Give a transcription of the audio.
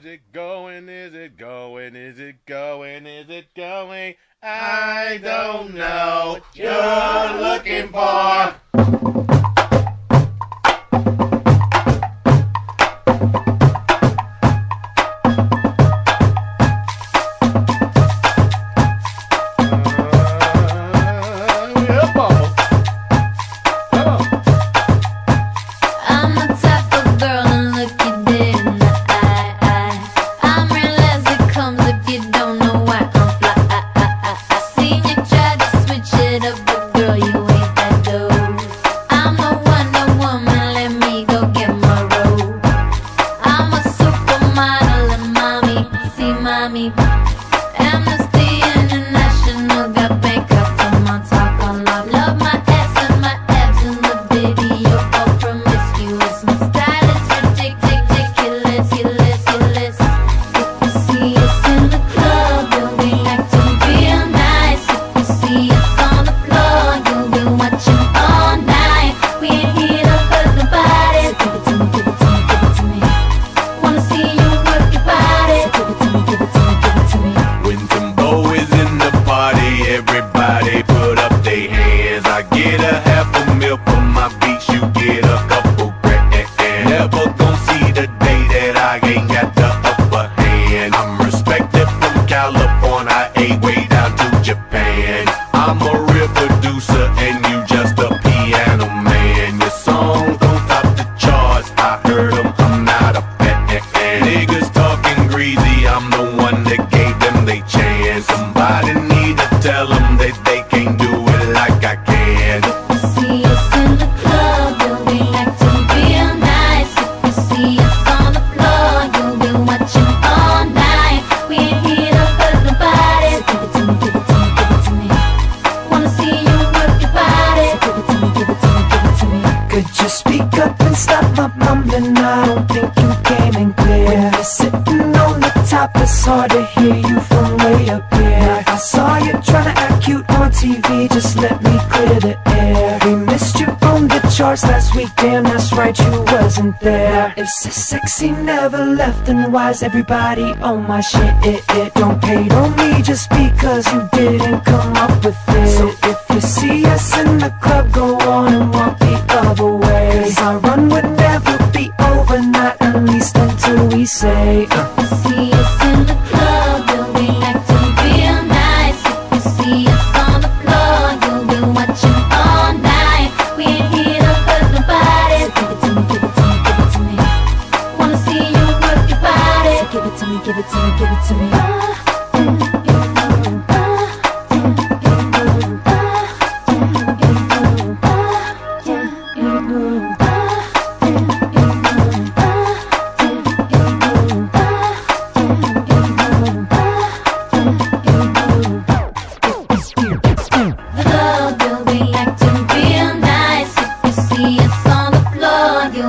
Is it going? Is it going? Is it going? Is it going? I don't know. what You're looking for. See Niggas talking greasy, I'm the one that gave them they chance. Somebody need to tell them that they can't do it like I can. If you see us in the club, you'll be acting real nice. If you see us on the floor, you'll be watching all night. We ain't here to hurt nobody. So give it to me, give it to me, give it to me. Wanna see you work your body. So give it to me, give it to me, give it to me. Could you speak up and stop mumbling? I don't think you came in clear. When you're sitting on the top, it's hard to hear you from way up here. I saw you trying to act cute on TV, just let me clear the air. We missed you on the charts last week, damn, that's right, you wasn't there. If sexy never left, then why's everybody on my shit? It, it don't hate on me just because you didn't come up with it. So if you see us in the club, go on and walk the other way. Cause our run would say, uh,